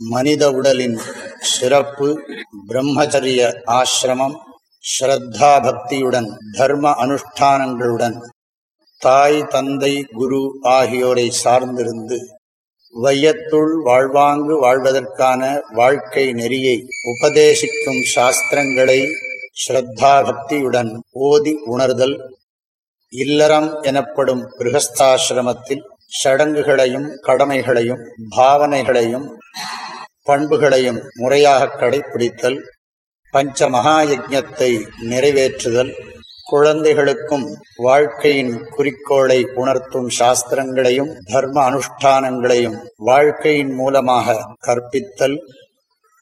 மனித உடலின் சிறப்பு பிரம்மச்சரிய ஆசிரமம் ஸ்ரத்தா பக்தியுடன் தர்ம அனுஷ்டானங்களுடன் தாய் தந்தை குரு ஆகியோரை சார்ந்திருந்து வையத்துள் வாழ்வாங்கு வாழ்வதற்கான வாழ்க்கை நெறியை உபதேசிக்கும் சாஸ்திரங்களை ஸ்ரத்தா பக்தியுடன் ஓதி உணர்தல் இல்லறம் எனப்படும் கிரகஸ்தாசிரமத்தில் சடங்குகளையும் கடமைகளையும் பாவனைகளையும் பண்புகளையும் முறையாக கடைபிடித்தல் பஞ்ச மகாயஜத்தை நிறைவேற்றுதல் குழந்தைகளுக்கும் வாழ்க்கையின் குறிக்கோளை உணர்த்தும் சாஸ்திரங்களையும் தர்ம அனுஷ்டானங்களையும் வாழ்க்கையின் மூலமாக கற்பித்தல்.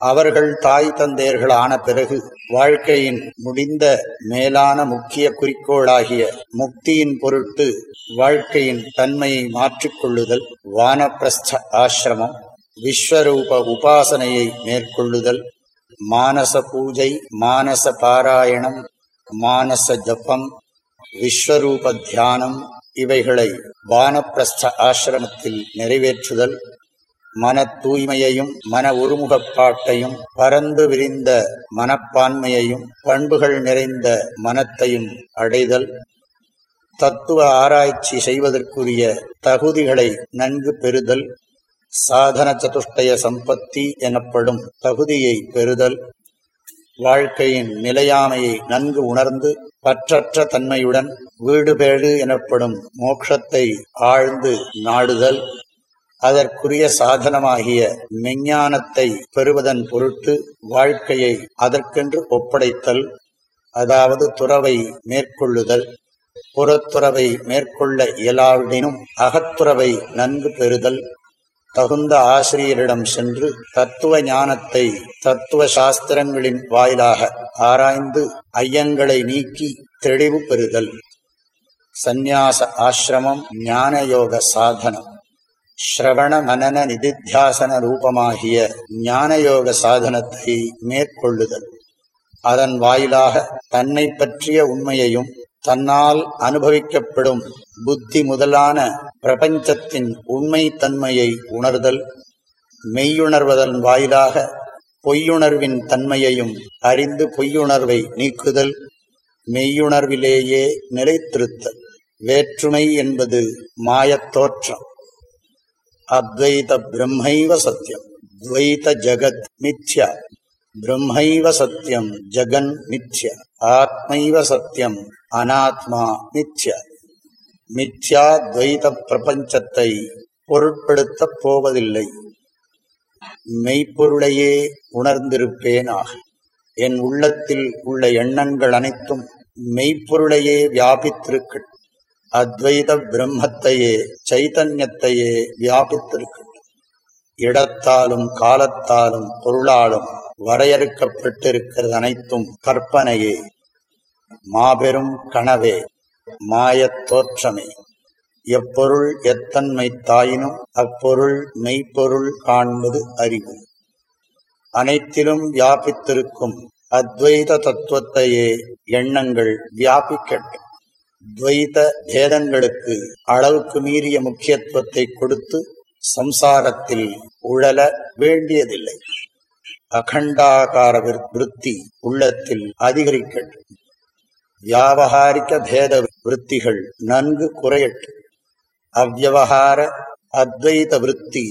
அவர்கள் தாய் தந்தையர்கள் ஆன பிறகு வாழ்க்கையின் முடிந்த மேலான முக்கிய குறிக்கோளாகிய முக்தியின் பொருட்டு வாழ்க்கையின் தன்மையை மாற்றிக்கொள்ளுதல் வானப்பிரஸ்த ஆசிரமம். விஸ்வரூப உபாசனையை மேற்கொள்ளுதல் மானச பூஜை மானச பாராயணம் மானச ஜப்பம் விஸ்வரூப தியானம் இவைகளை வானப்பிரஸ்த ஆசிரமத்தில் நிறைவேற்றுதல் மன தூய்மையையும் மன ஒருமுகப்பாட்டையும் பரந்து விரிந்த மனப்பான்மையையும் பண்புகள் நிறைந்த மனத்தையும் அடைதல் தத்துவ ஆராய்ச்சி செய்வதற்குரிய தகுதிகளை நன்கு பெறுதல் சாதன சதுஷ்டய சம்பத்தி எனப்படும் தகுதியை பெறுதல் வாழ்க்கையின் நிலையாமையை நன்கு உணர்ந்து பற்றற்ற தன்மையுடன் வீடுபேடு எனப்படும் மோட்சத்தை ஆழ்ந்து நாடுதல் அதற்குரிய சாதனமாகிய மெஞ்ஞானத்தை பெறுவதன் பொருட்டு வாழ்க்கையை அதற்கென்று ஒப்படைத்தல் அதாவது துறவை மேற்கொள்ளுதல் புறத்துறவை மேற்கொள்ள இயலாவிடனும் அகத்துறவை நன்கு பெறுதல். தகுந்த ஆசிரியரிடம் சென்று தத்துவ ஞானத்தை தத்துவ சாஸ்திரங்களின் வாயிலாக ஆராய்ந்து ஐயங்களை நீக்கி தெளிவு பெறுதல். சந்நியாச ஆசிரமம் ஞானயோக சாதனம். ஸ்ரவண மனன நிதித்தியாசன ரூபமாகிய ஞானயோக சாதனத்தை மேற்கொள்ளுதல். அதன் வாயிலாக தன்னை பற்றிய உண்மையையும் தன்னால் அனுபவிக்கப்படும் புத்தி முதலான பிரபஞ்சத்தின் உண்மை தன்மையை உணர்தல் மெய்யுணர்வதன் வாயிலாக பொய்யுணர்வின் தன்மையையும் அறிந்து பொய்யுணர்வை நீக்குதல் மெய்யுணர்விலேயே நிலைத்திருத்தல் வேற்றுமை என்பது மாயத்தோற்றம் அத்வைத பிரம்மைவ சத்தியம் துவைத ஜகத் மித்யா. பிரம்மைவ சத்தியம் ஜகன் மித்ய ஆத்மைவ சத்தியம் அனாத்மா மித்ய மித்யா துவைத பிரபஞ்சத்தை பொருட்படுத்தப் போவதில்லை. மெய்ப்பொருளையே உணர்ந்திருப்பேனாக. என் உள்ளத்தில் உள்ள எண்ணங்கள் அனைத்தும் மெய்ப்பொருளையே வியாபித்திருக்கட்டும் அத்வைத பிரம்மத்தையே சைதன்யத்தையே வியாபித்திருக்கட்டும் இடத்தாலும் காலத்தாலும் பொருளாலும் வரையறுக்கப்பட்டிருக்கிறது அனைத்தும் கற்பனையே. மாபெரும் கனவே மாயத் தோற்றமே. எப்பொருள் எத்தன்மை தாயினும் அப்பொருள் மெய்ப்பொருள் காண்பது அறிவு. அனைத்திலும் வியாபித்திருக்கும் அத்வைத தத்துவத்தையே எண்ணங்கள் வியாபிக்கட்டும். துவைத பேதங்களுக்கு அளவுக்கு மீறிய முக்கியத்துவத்தை கொடுத்து சம்சாரத்தில் உழல வேண்டியதில்லை. அகண்டாகார விருத்தி உள்ளத்தில் அதிகரிக்கட்டும். வியாபகாரிக்க பேத விற்த்திகள் நன்கு குறையட்டும். அவ்வகார அத்வைத விற்பி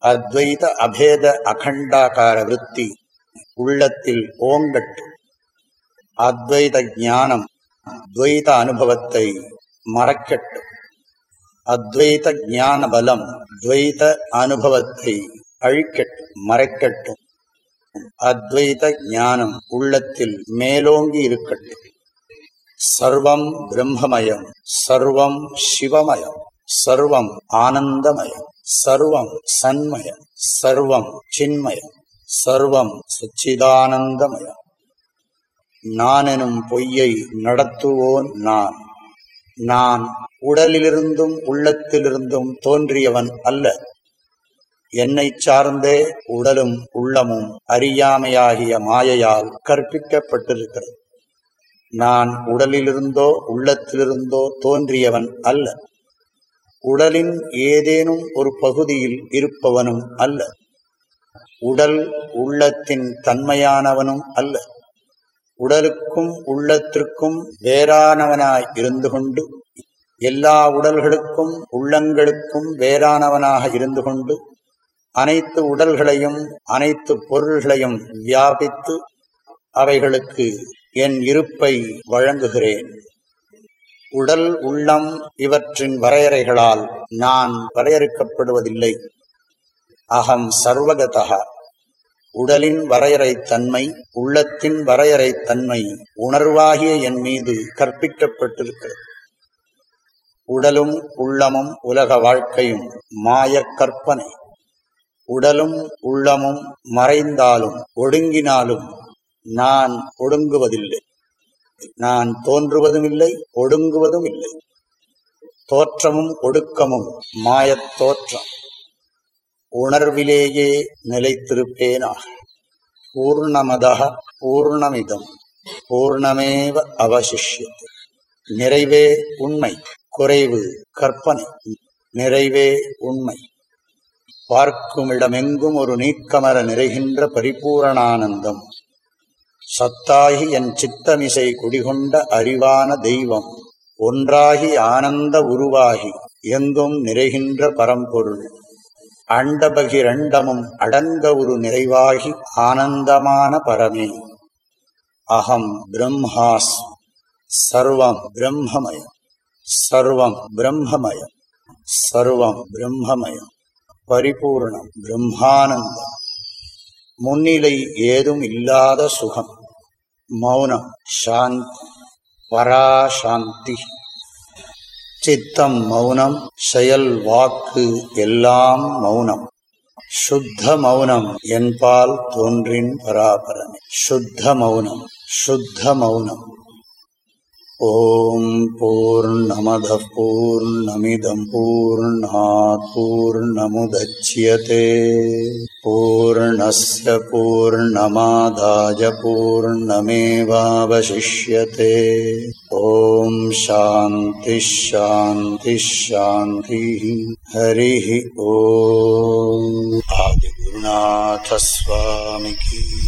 அத்வைத அபேத அகண்டாகார விற்பி உள்ளத்தில் ஓங்கட்டும். அத்வைத ஞானம் துவைத அனுபவத்தை மறக்கட்டும். அத்வைத ஞான பலம் துவைத அனுபவத்தை அழிக்கட்டும் மறைக்கட்டும். அத்வைத ஞானம் உள்ளத்தில் மேலோங்கி இருக்கட்டும். சர்வம் பிரம்மமயம் சர்வம் சிவமயம் சர்வம் ஆனந்தமயம் சர்வம் சன்மயம் சர்வம் சின்மயம் சர்வம் சச்சிதானந்தமயம். நான் எனும் பொய்யை நடத்துவோன் நான். நான் உடலிலிருந்தும் உள்ளத்திலிருந்தும் தோன்றியவன் அல்ல. என்னை சார்ந்தே உடலும் உள்ளமும் அறியாமையாகிய மாயையால் கற்பிக்கப்பட்டிருக்கிறது. நான் உடலிலிருந்தோ உள்ளத்திலிருந்தோ தோன்றியவன் அல்ல. உடலின் ஏதேனும் ஒரு பகுதியில் இருப்பவனும் அல்ல. உடல் உள்ளத்தின் தன்மையானவனும் அல்ல. உடலுக்கும் உள்ளத்திற்கும் வேறானவனாய் இருந்து கொண்டு எல்லா உடல்களுக்கும் உள்ளங்களுக்கும் வேறானவனாக இருந்து கொண்டு அனைத்து உடல்களையும் அனைத்து பொருள்களையும் வியாபித்து அவைகளுக்கு என் இருப்பை வழங்குகிறேன். உடல் உள்ளம் இவற்றின் வரையறைகளால் நான் வரையறுக்கப்படுவதில்லை. அகம் சர்வகதா உடலின் வரையறை தன்மை உள்ளத்தின் வரையறை தன்மை உணர்வாகிய என் மீது கற்பிக்கப்பட்டிருக்கிறது. உடலும் உள்ளமும் உலக வாழ்க்கையும் மாயக் கற்பனை. உடலும் உள்ளமும் மறைந்தாலும் ஒடுங்கினாலும் நான் ஒடுங்குவதில்லை. நான் தோன்றுவதும் இல்லை ஒடுங்குவதும் இல்லை தோற்றமும் ஒடுக்கமும் மாயத் தோற்றம். உணர்விலேயே நிலைத்திருப்பேனாக பூர்ணமதா பூர்ணமிதம். பூர்ணமேவ அவசிஷ்யது. நிறைவே உண்மை. குறைவு கற்பனை. நிறைவே உண்மை. பார்க்குமிடமெங்கும் ஒரு நீக்கமர நிறைகின்ற பரிபூரணானந்தம். சத்தாகி என் சித்தமிசை குடிகொண்ட அறிவான தெய்வம். ஒன்றாகி ஆனந்த உருவாகி எங்கும் நிறைகின்ற பரம்பொருள். அண்டபகிரண்டமும் அடங்க ஒரு நிறைவாகி ஆனந்தமான பரமே. அகம் பிரம்மாஸ் சர்வம் பிரம்மமயம் சர்வம் பிரம்மமயம் சர்வம் பிரம்மமயம் பரிபூர்ணம் பிரம்மானந்தம். முன்னிலை ஏதும் இல்லாத சுகம் மௌனம் சாந்தி பராசாந்தி. சித்தம் மௌனம் செயல் வாக்கு எல்லாம் மௌனம். சுத்த மௌனம் என்பால் தோன்றின் பராபரமே. சுத்த மௌனம் சுத்த மௌனம். ॐ पूर्णमधः पूर्णमिदम् पूर्णापूर्णमुदच्छ्यते पूर्णस्य पूर्णमाधाजपूर्णमेवावशिष्यते ॐ शान्तिश्शान्तिश्शान्तिः हरिः ॐ आदिगुरुनाथ स्वामिकी